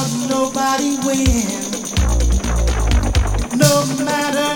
My wins. No me.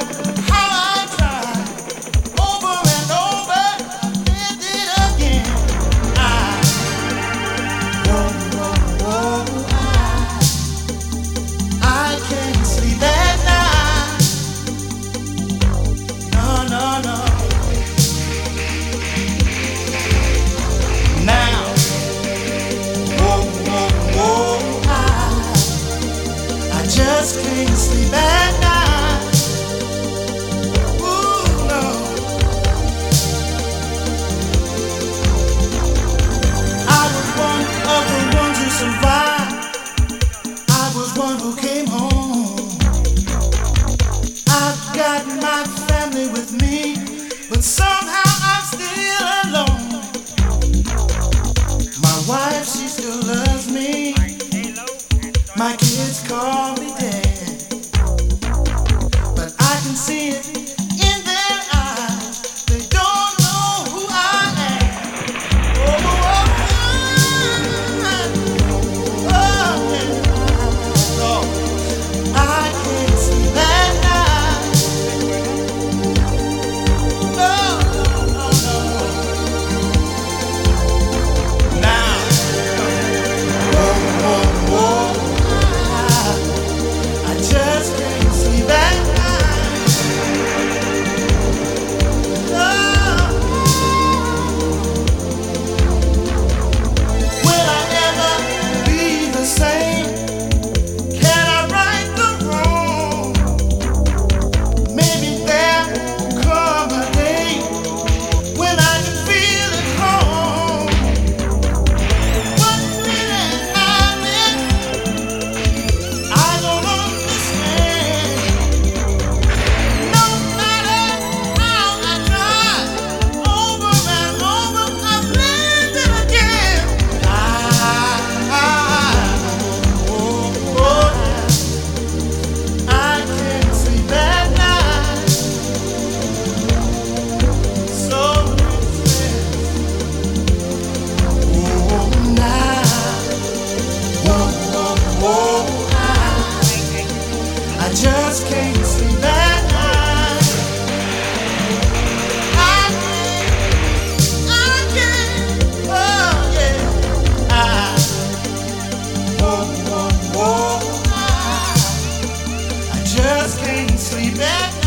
Amen.